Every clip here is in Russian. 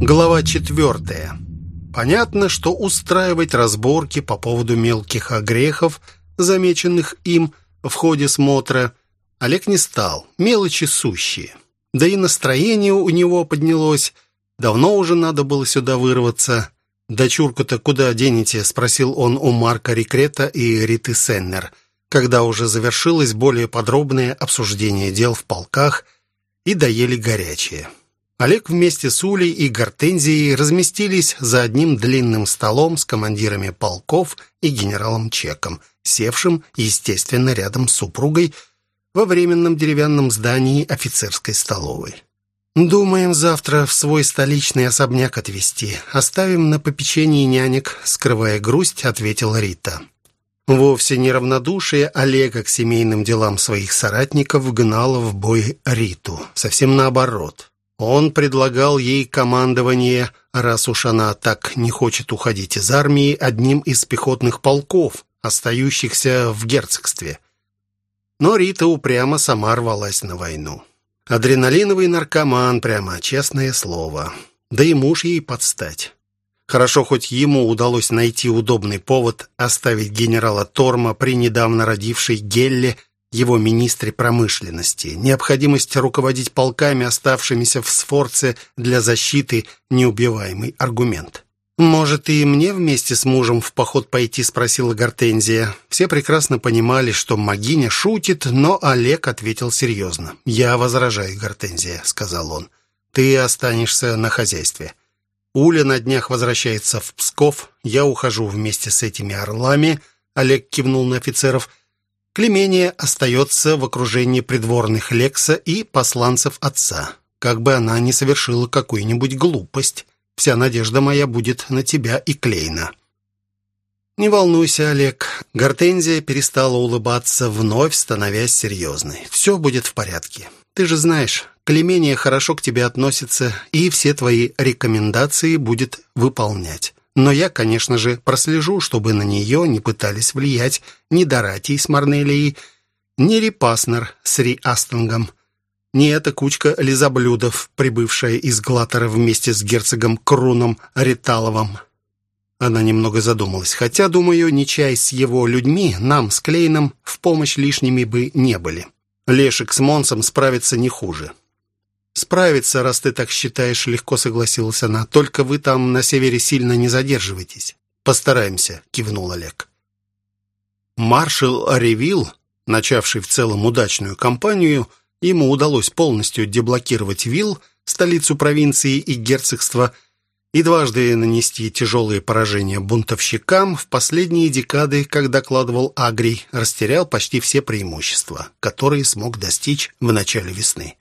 Глава четвертая. Понятно, что устраивать разборки по поводу мелких огрехов, замеченных им в ходе смотра, Олег не стал, мелочи сущие. Да и настроение у него поднялось. Давно уже надо было сюда вырваться. «Дочурку-то куда денете?» — спросил он у Марка Рекрета и Риты Сеннер, когда уже завершилось более подробное обсуждение дел в полках и доели горячее. Олег вместе с Улей и Гортензией разместились за одним длинным столом с командирами полков и генералом Чеком, севшим, естественно, рядом с супругой во временном деревянном здании офицерской столовой. «Думаем завтра в свой столичный особняк отвезти. Оставим на попечении нянек», — скрывая грусть, ответила Рита. Вовсе не равнодушие Олега к семейным делам своих соратников гнало в бой Риту. Совсем наоборот. Он предлагал ей командование, раз уж она так не хочет уходить из армии, одним из пехотных полков, остающихся в герцогстве. Но Рита упрямо сама рвалась на войну. Адреналиновый наркоман, прямо честное слово. Да и муж ей подстать. Хорошо, хоть ему удалось найти удобный повод оставить генерала Торма при недавно родившей Гелле его министре промышленности. Необходимость руководить полками, оставшимися в Сфорце для защиты – неубиваемый аргумент. «Может, и мне вместе с мужем в поход пойти?» – спросила Гортензия. Все прекрасно понимали, что Магиня шутит, но Олег ответил серьезно. «Я возражаю, Гортензия», – сказал он. «Ты останешься на хозяйстве». Уля на днях возвращается в Псков. Я ухожу вместе с этими орлами. Олег кивнул на офицеров – Клемения остается в окружении придворных Лекса и посланцев отца. Как бы она ни совершила какую-нибудь глупость, вся надежда моя будет на тебя и Клейна». «Не волнуйся, Олег». Гортензия перестала улыбаться, вновь становясь серьезной. «Все будет в порядке. Ты же знаешь, Клемения хорошо к тебе относится и все твои рекомендации будет выполнять. Но я, конечно же, прослежу, чтобы на нее не пытались влиять ни Доратий с Марнелией, ни Репаснер с Ри Астингом, ни эта кучка лизоблюдов, прибывшая из Глатера вместе с герцогом Круном Риталовым. Она немного задумалась, хотя, думаю, ни чай с его людьми нам с Клейном в помощь лишними бы не были. Лешик с Монсом справится не хуже. «Справится, раз ты так считаешь», — легко согласилась она. «Только вы там на севере сильно не задерживайтесь». «Постараемся», — кивнул Олег. Маршал Ревил, начавший в целом удачную кампанию, ему удалось полностью деблокировать Вилл, столицу провинции и герцогства, и дважды нанести тяжелые поражения бунтовщикам, в последние декады, как докладывал Агрий, растерял почти все преимущества, которые смог достичь в начале весны.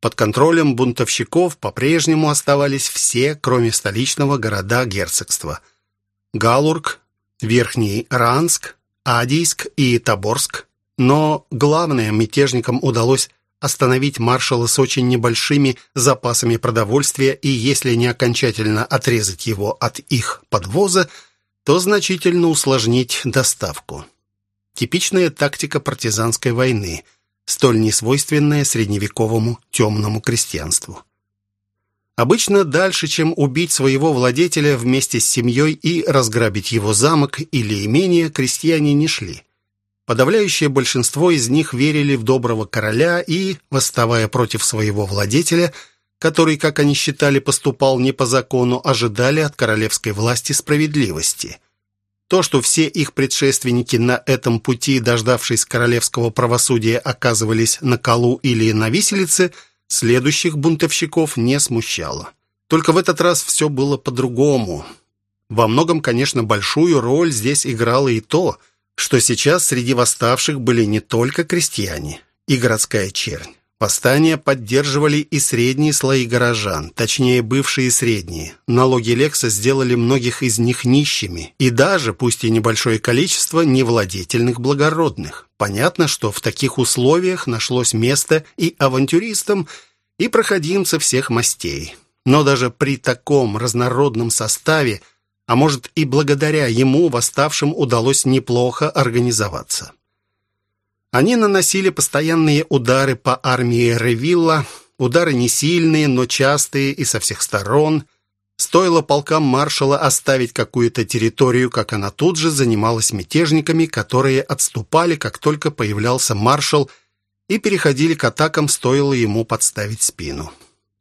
Под контролем бунтовщиков по-прежнему оставались все, кроме столичного города герцогства. Галург, Верхний Ранск, Адийск и Тоборск. Но главное, мятежникам удалось остановить маршала с очень небольшими запасами продовольствия и, если не окончательно отрезать его от их подвоза, то значительно усложнить доставку. Типичная тактика партизанской войны – столь несвойственное средневековому темному крестьянству. Обычно дальше, чем убить своего владетеля вместе с семьей и разграбить его замок или имение, крестьяне не шли. Подавляющее большинство из них верили в доброго короля и, восставая против своего владетеля, который, как они считали, поступал не по закону, ожидали от королевской власти справедливости – то, что все их предшественники на этом пути, дождавшись королевского правосудия, оказывались на колу или на виселице, следующих бунтовщиков не смущало. Только в этот раз все было по-другому. Во многом, конечно, большую роль здесь играло и то, что сейчас среди восставших были не только крестьяне и городская чернь. Восстание поддерживали и средние слои горожан, точнее, бывшие средние. Налоги Лекса сделали многих из них нищими, и даже, пусть и небольшое количество, невладетельных благородных. Понятно, что в таких условиях нашлось место и авантюристам, и проходимцам всех мастей. Но даже при таком разнородном составе, а может и благодаря ему, восставшим удалось неплохо организоваться. Они наносили постоянные удары по армии Ревилла, Удары не сильные, но частые и со всех сторон. Стоило полкам маршала оставить какую-то территорию, как она тут же занималась мятежниками, которые отступали, как только появлялся маршал, и переходили к атакам, стоило ему подставить спину.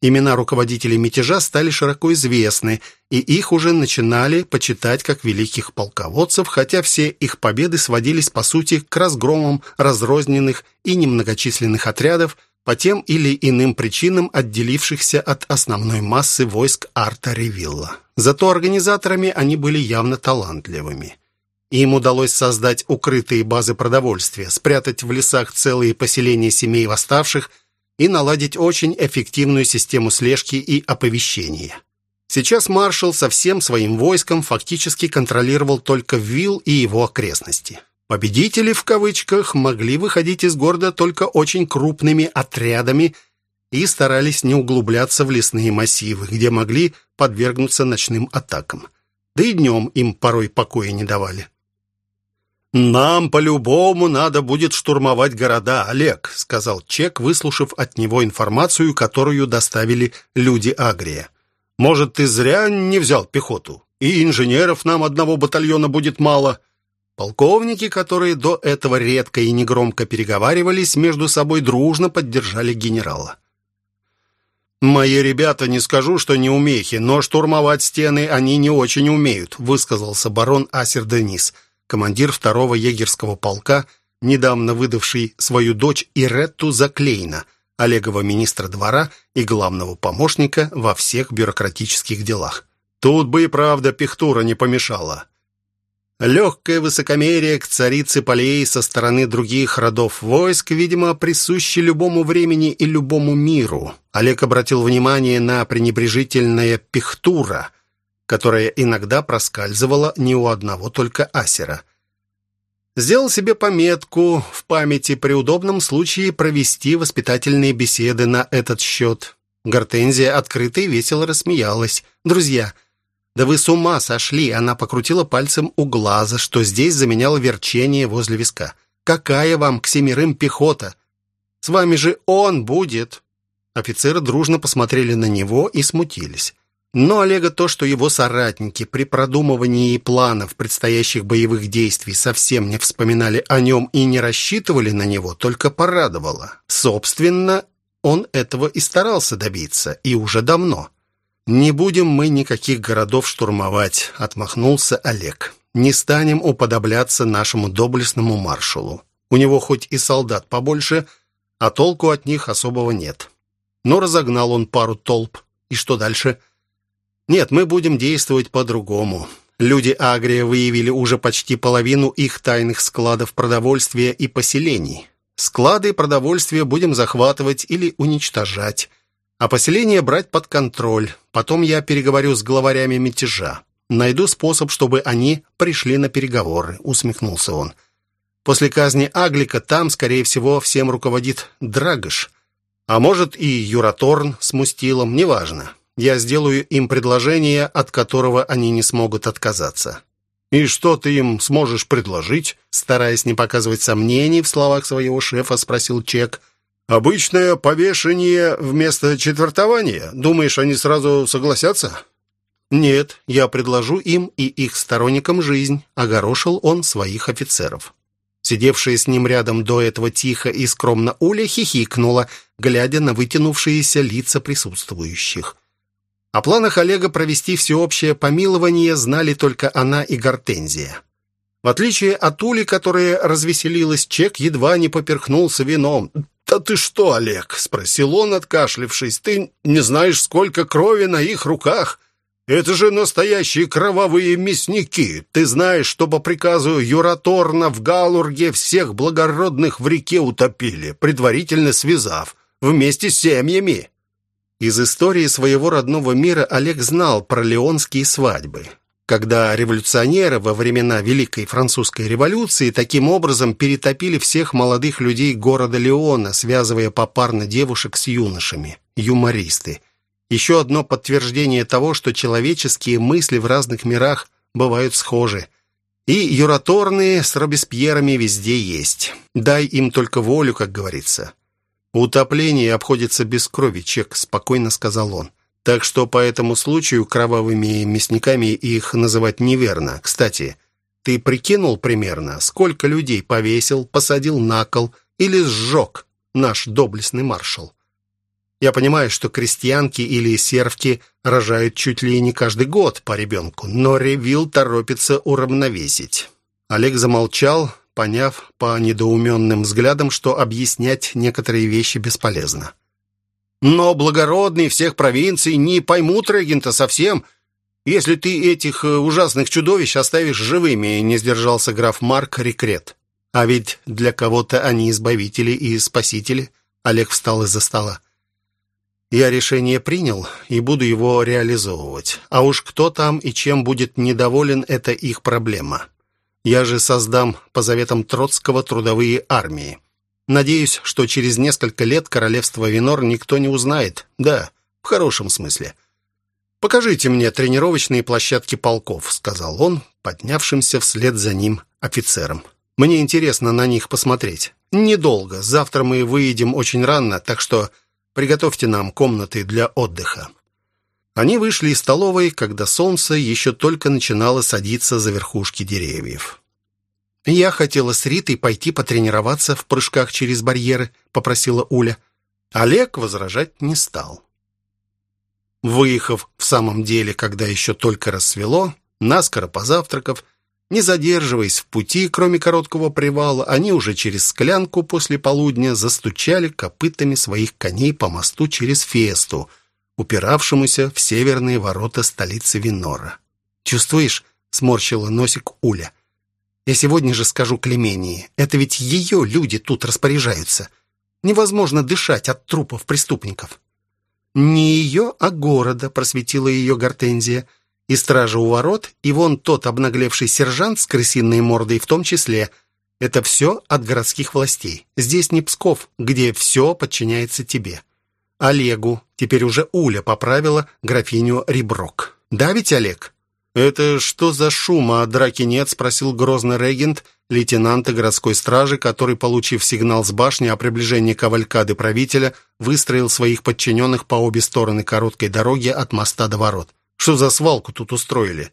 Имена руководителей мятежа стали широко известны, и их уже начинали почитать как великих полководцев, хотя все их победы сводились, по сути, к разгромам разрозненных и немногочисленных отрядов, по тем или иным причинам отделившихся от основной массы войск Арта Ревилла. Зато организаторами они были явно талантливыми. Им удалось создать укрытые базы продовольствия, спрятать в лесах целые поселения семей восставших – и наладить очень эффективную систему слежки и оповещения. Сейчас маршал со всем своим войском фактически контролировал только Вилл и его окрестности. Победители, в кавычках, могли выходить из города только очень крупными отрядами и старались не углубляться в лесные массивы, где могли подвергнуться ночным атакам. Да и днем им порой покоя не давали. «Нам по-любому надо будет штурмовать города, Олег», сказал Чек, выслушав от него информацию, которую доставили люди Агрия. «Может, ты зря не взял пехоту? И инженеров нам одного батальона будет мало». Полковники, которые до этого редко и негромко переговаривались, между собой дружно поддержали генерала. «Мои ребята, не скажу, что не умехи, но штурмовать стены они не очень умеют», высказался барон Асер Денис – командир второго егерского полка, недавно выдавший свою дочь Иретту Заклейна, Олегова министра двора и главного помощника во всех бюрократических делах. Тут бы и правда пихтура не помешала. Легкое высокомерие к царице полей со стороны других родов войск, видимо, присуще любому времени и любому миру. Олег обратил внимание на пренебрежительное «пихтура», которая иногда проскальзывала не у одного только асера. Сделал себе пометку в памяти при удобном случае провести воспитательные беседы на этот счет. Гортензия открыто и весело рассмеялась. «Друзья, да вы с ума сошли!» Она покрутила пальцем у глаза, что здесь заменяло верчение возле виска. «Какая вам к семерым пехота? С вами же он будет!» Офицеры дружно посмотрели на него и смутились. Но Олега то, что его соратники при продумывании планов предстоящих боевых действий совсем не вспоминали о нем и не рассчитывали на него, только порадовало. Собственно, он этого и старался добиться, и уже давно. «Не будем мы никаких городов штурмовать», — отмахнулся Олег. «Не станем уподобляться нашему доблестному маршалу. У него хоть и солдат побольше, а толку от них особого нет. Но разогнал он пару толп. И что дальше?» Нет, мы будем действовать по-другому. Люди Агрия выявили уже почти половину их тайных складов продовольствия и поселений. Склады продовольствия будем захватывать или уничтожать, а поселения брать под контроль. Потом я переговорю с главарями мятежа. Найду способ, чтобы они пришли на переговоры», — усмехнулся он. «После казни Аглика там, скорее всего, всем руководит Драгош. А может и Юраторн с Мустилом, неважно. Я сделаю им предложение, от которого они не смогут отказаться». «И что ты им сможешь предложить?» Стараясь не показывать сомнений в словах своего шефа, спросил Чек. «Обычное повешение вместо четвертования? Думаешь, они сразу согласятся?» «Нет, я предложу им и их сторонникам жизнь», — огорошил он своих офицеров. Сидевшая с ним рядом до этого тихо и скромно Уля хихикнула, глядя на вытянувшиеся лица присутствующих. О планах Олега провести всеобщее помилование знали только она и Гортензия. В отличие от Ули, которая развеселилась, Чек едва не поперхнулся вином. «Да ты что, Олег?» — спросил он, откашлившись. «Ты не знаешь, сколько крови на их руках? Это же настоящие кровавые мясники. Ты знаешь, что по приказу Юраторна в Галурге всех благородных в реке утопили, предварительно связав, вместе с семьями». Из истории своего родного мира Олег знал про леонские свадьбы. Когда революционеры во времена Великой Французской революции таким образом перетопили всех молодых людей города Леона, связывая попарно девушек с юношами. Юмористы. Еще одно подтверждение того, что человеческие мысли в разных мирах бывают схожи. И юраторные с Робеспьерами везде есть. Дай им только волю, как говорится. «Утопление обходится без крови, Чек», — спокойно сказал он. «Так что по этому случаю кровавыми мясниками их называть неверно. Кстати, ты прикинул примерно, сколько людей повесил, посадил на кол или сжег наш доблестный маршал?» Я понимаю, что крестьянки или сервки рожают чуть ли не каждый год по ребенку, но Ревил торопится уравновесить. Олег замолчал, поняв по недоуменным взглядам, что объяснять некоторые вещи бесполезно. «Но благородные всех провинций не поймут регента совсем, если ты этих э, ужасных чудовищ оставишь живыми», не сдержался граф Марк Рекрет. «А ведь для кого-то они избавители и спасители». Олег встал из-за стола. Я решение принял и буду его реализовывать. А уж кто там и чем будет недоволен, это их проблема. Я же создам по заветам Троцкого трудовые армии. Надеюсь, что через несколько лет королевство Винор никто не узнает. Да, в хорошем смысле. «Покажите мне тренировочные площадки полков», — сказал он, поднявшимся вслед за ним офицером. «Мне интересно на них посмотреть. Недолго. Завтра мы выедем очень рано, так что Приготовьте нам комнаты для отдыха». Они вышли из столовой, когда солнце еще только начинало садиться за верхушки деревьев. «Я хотела с Ритой пойти потренироваться в прыжках через барьеры», — попросила Уля. Олег возражать не стал. Выехав в самом деле, когда еще только рассвело, наскоро позавтракав, не задерживаясь в пути, кроме короткого привала, они уже через склянку после полудня застучали копытами своих коней по мосту через Фесту, упиравшемуся в северные ворота столицы Винора. «Чувствуешь?» — сморщила носик Уля. «Я сегодня же скажу Клемении. Это ведь ее люди тут распоряжаются. Невозможно дышать от трупов преступников». «Не ее, а города», — просветила ее Гортензия — и стража у ворот, и вон тот обнаглевший сержант с крысиной мордой в том числе. Это все от городских властей. Здесь не Псков, где все подчиняется тебе. Олегу, теперь уже Уля поправила графиню Риброк. Да ведь, Олег? «Это что за шум, а драки нет?» — спросил грозный регент лейтенанта городской стражи, который, получив сигнал с башни о приближении кавалькады правителя, выстроил своих подчиненных по обе стороны короткой дороги от моста до ворот. Что за свалку тут устроили?»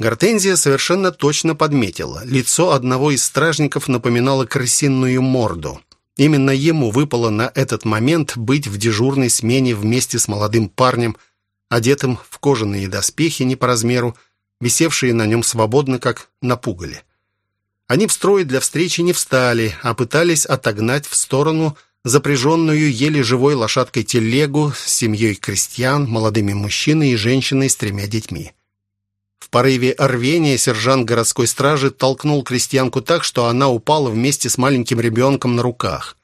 Гортензия совершенно точно подметила. Лицо одного из стражников напоминало крысиную морду. Именно ему выпало на этот момент быть в дежурной смене вместе с молодым парнем, одетым в кожаные доспехи не по размеру, висевшие на нем свободно, как на пугале. Они в строй для встречи не встали, а пытались отогнать в сторону запряженную еле живой лошадкой телегу с семьей крестьян, молодыми мужчиной и женщиной с тремя детьми. Порыве рвения сержант городской стражи толкнул крестьянку так, что она упала вместе с маленьким ребенком на руках.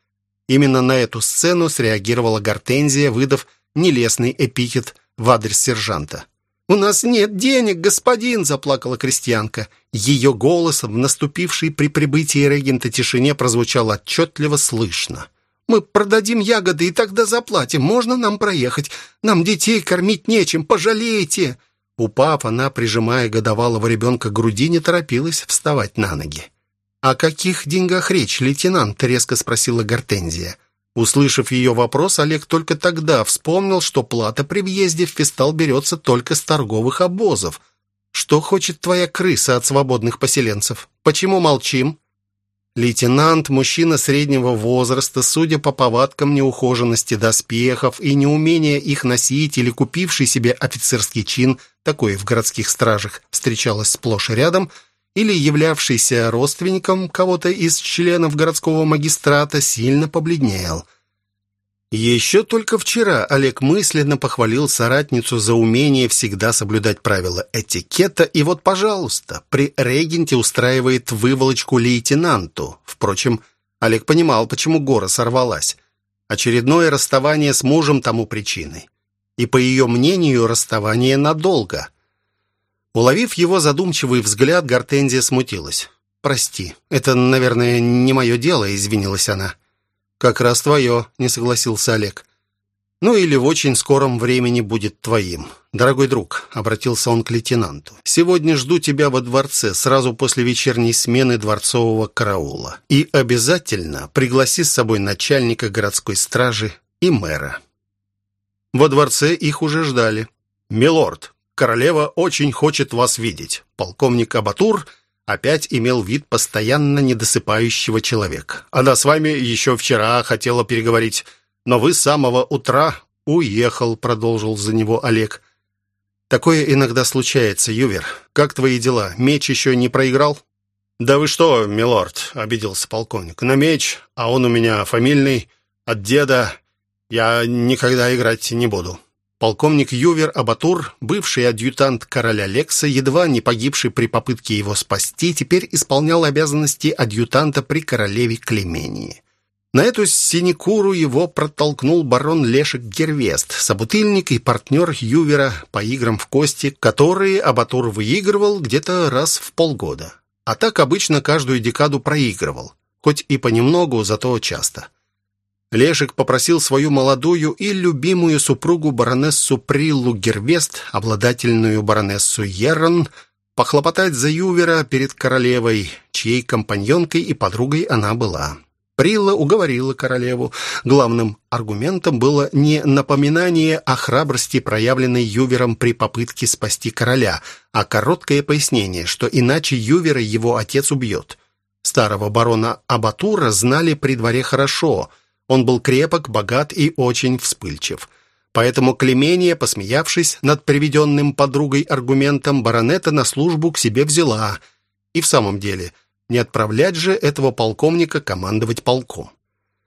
Именно на эту сцену среагировала Гортензия, выдав нелестный эпитет в адрес сержанта. «У нас нет денег, господин!» – заплакала крестьянка. Ее голос в наступившей при прибытии регента тишине прозвучал отчетливо слышно – мы продадим ягоды и тогда заплатим. Можно нам проехать? Нам детей кормить нечем. Пожалейте!» Упав, она, прижимая годовалого ребенка к груди, не торопилась вставать на ноги. «О каких деньгах речь, лейтенант?» — резко спросила Гортензия. Услышав ее вопрос, Олег только тогда вспомнил, что плата при въезде в Фестал берется только с торговых обозов. «Что хочет твоя крыса от свободных поселенцев? Почему молчим?» Лейтенант, мужчина среднего возраста, судя по повадкам неухоженности доспехов и неумения их носить или купивший себе офицерский чин, такой в городских стражах встречалось сплошь и рядом, или являвшийся родственником кого-то из членов городского магистрата, сильно побледнел – еще только вчера Олег мысленно похвалил соратницу за умение всегда соблюдать правила этикета, и вот, пожалуйста, при регенте устраивает выволочку лейтенанту. Впрочем, Олег понимал, почему гора сорвалась. Очередное расставание с мужем тому причиной. И, по ее мнению, расставание надолго. Уловив его задумчивый взгляд, Гортензия смутилась. «Прости, это, наверное, не мое дело», — извинилась она. «Как раз твое», — не согласился Олег. Ну или в очень скором времени будет твоим. Дорогой друг, обратился он к лейтенанту. Сегодня жду тебя во дворце сразу после вечерней смены дворцового караула. И обязательно пригласи с собой начальника городской стражи и мэра. Во дворце их уже ждали. Милорд, королева очень хочет вас видеть. Полковник Абатур опять имел вид постоянно недосыпающего человека. Она с вами еще вчера хотела переговорить но вы с самого утра уехал», — продолжил за него Олег. «Такое иногда случается, Ювер. Как твои дела? Меч еще не проиграл?» «Да вы что, милорд», — обиделся полковник. «На меч, а он у меня фамильный, от деда. Я никогда играть не буду». Полковник Ювер Абатур, бывший адъютант короля Лекса, едва не погибший при попытке его спасти, теперь исполнял обязанности адъютанта при королеве Клемении. На эту синекуру его протолкнул барон Лешек Гервест, собутыльник и партнер Ювера по играм в кости, которые Абатур выигрывал где-то раз в полгода. А так обычно каждую декаду проигрывал, хоть и понемногу, зато часто. Лешек попросил свою молодую и любимую супругу баронессу Приллу Гервест, обладательную баронессу Еррон, похлопотать за Ювера перед королевой, чьей компаньонкой и подругой она была. Прилла уговорила королеву. Главным аргументом было не напоминание о храбрости, проявленной Ювером при попытке спасти короля, а короткое пояснение, что иначе Ювера его отец убьет. Старого барона Абатура знали при дворе хорошо. Он был крепок, богат и очень вспыльчив. Поэтому Клемения, посмеявшись над приведенным подругой аргументом, баронета на службу к себе взяла. И в самом деле – не отправлять же этого полковника командовать полком.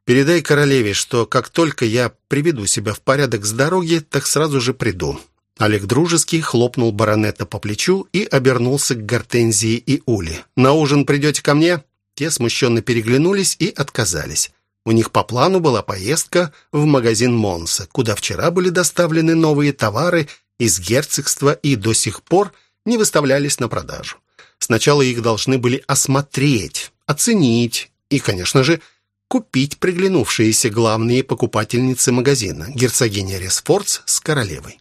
Передай королеве, что как только я приведу себя в порядок с дороги, так сразу же приду». Олег дружески хлопнул баронета по плечу и обернулся к Гортензии и Ули. «На ужин придете ко мне?» Те смущенно переглянулись и отказались. У них по плану была поездка в магазин Монса, куда вчера были доставлены новые товары из герцогства и до сих пор не выставлялись на продажу. Сначала их должны были осмотреть, оценить и, конечно же, купить приглянувшиеся главные покупательницы магазина, герцогиня Ресфордс с королевой.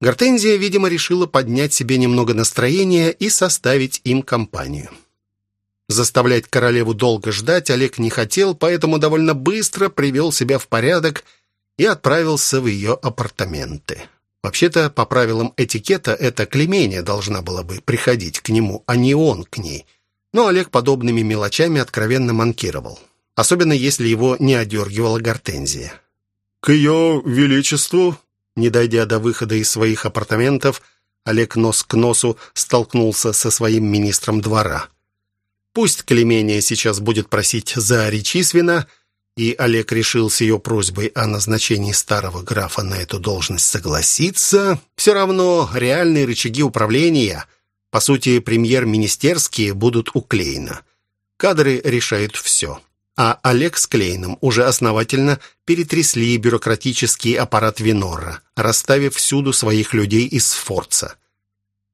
Гортензия, видимо, решила поднять себе немного настроения и составить им компанию. Заставлять королеву долго ждать Олег не хотел, поэтому довольно быстро привел себя в порядок и отправился в ее апартаменты. Вообще-то, по правилам этикета, эта Клемения должна была бы приходить к нему, а не он к ней. Но Олег подобными мелочами откровенно манкировал. Особенно, если его не одергивала гортензия. «К ее величеству?» Не дойдя до выхода из своих апартаментов, Олег нос к носу столкнулся со своим министром двора. Пусть Клемения сейчас будет просить за Речисвина, и Олег решил с ее просьбой о назначении старого графа на эту должность согласиться, все равно реальные рычаги управления, по сути, премьер-министерские, будут у Клейна. Кадры решают все. А Олег с Клейном уже основательно перетрясли бюрократический аппарат Винора, расставив всюду своих людей из Форца.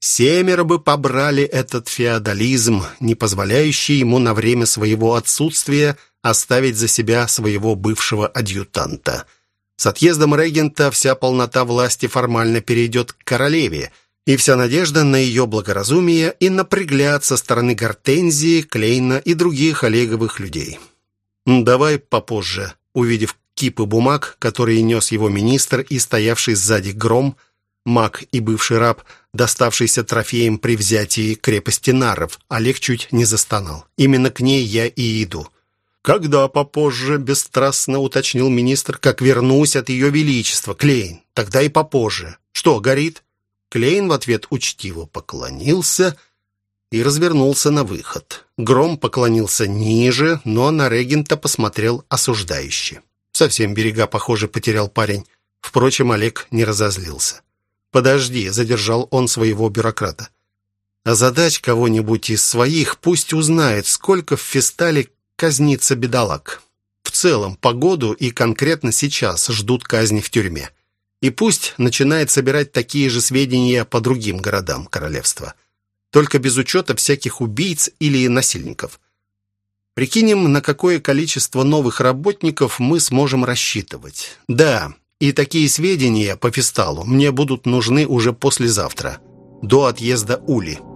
Семеро бы побрали этот феодализм, не позволяющий ему на время своего отсутствия – оставить за себя своего бывшего адъютанта. С отъездом регента вся полнота власти формально перейдет к королеве, и вся надежда на ее благоразумие и на пригляд со стороны Гортензии, Клейна и других Олеговых людей. «Давай попозже», увидев кипы бумаг, которые нес его министр и стоявший сзади гром, маг и бывший раб, доставшийся трофеем при взятии крепости Наров, Олег чуть не застонал. «Именно к ней я и иду». «Когда попозже?» — бесстрастно уточнил министр. «Как вернусь от ее величества, Клейн. Тогда и попозже. Что, горит?» Клейн в ответ учтиво поклонился и развернулся на выход. Гром поклонился ниже, но на регента посмотрел осуждающе. Совсем берега, похоже, потерял парень. Впрочем, Олег не разозлился. «Подожди», — задержал он своего бюрократа. «А задач кого-нибудь из своих пусть узнает, сколько в фестале казнится бедолаг. В целом, погоду и конкретно сейчас ждут казни в тюрьме. И пусть начинает собирать такие же сведения по другим городам королевства. Только без учета всяких убийц или насильников. Прикинем, на какое количество новых работников мы сможем рассчитывать. Да, И такие сведения по Фисталу мне будут нужны уже послезавтра, до отъезда Ули».